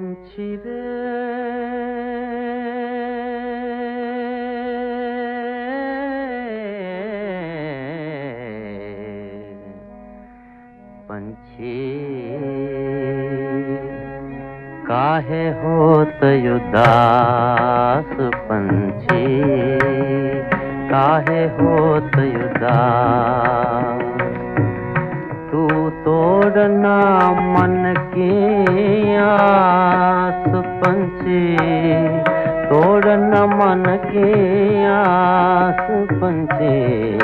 पंछी काहे होत युदास पंछी? काहे होत युदास तू तोड़ना मन की आस पंछी। तोड़ना मन की आस पंछी।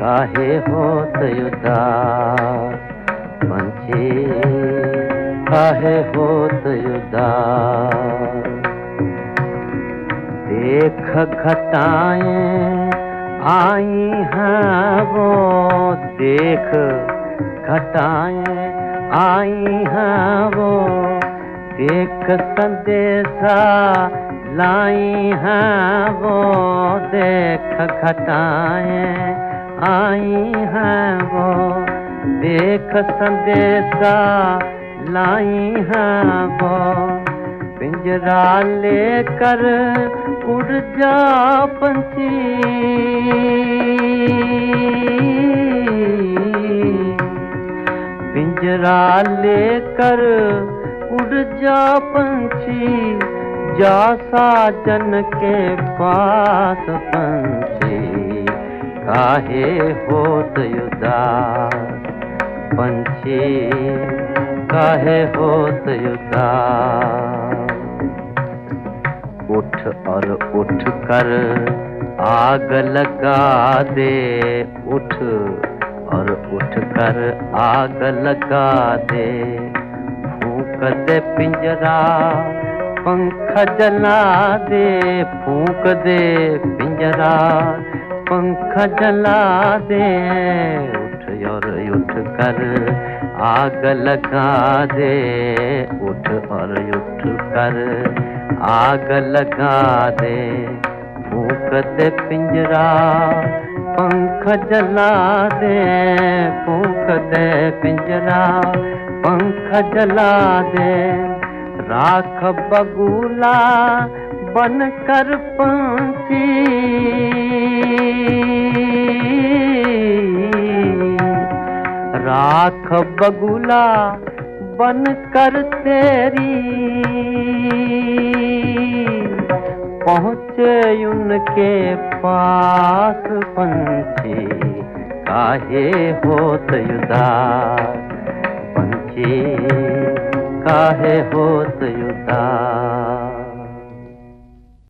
काहे होत उदास पंछी? काहे होत उदास? देख घटाएँ, आई हैं वो, देख घटाएँ, आई हैं वो। देख संदेशा लाई हैं वो। देख घटाएँ, आई हैं वो। देख संदेशा लाई हैं वो। पिंजरा लेकर उड़ जा पंछी। पिंजरा लेकर उड़ जा पंछी जा साजन के पास पंछी। काहे होत उदास पंछी, काहे होत उदास। उठ और उठ कर आग लगा दे, उठ। और उठ कर आग लगा दे। फूक दे पिंजरा, पंख जला दे। फूक दे पिंजरा, पंख जला दे। उठ और उठ कर आग लगा दे। उठ और उठ कर आग लगा दे। फूक दे पिंजरा पंख जला दे, फूक दे पिंजरा। पंख जला दे, राख बगुला बन कर पंछी राख बगुला बन कर तेरी। पहुँचे उनके पास पंछी। काहे होत उदास पंछी? काहे होत उदास?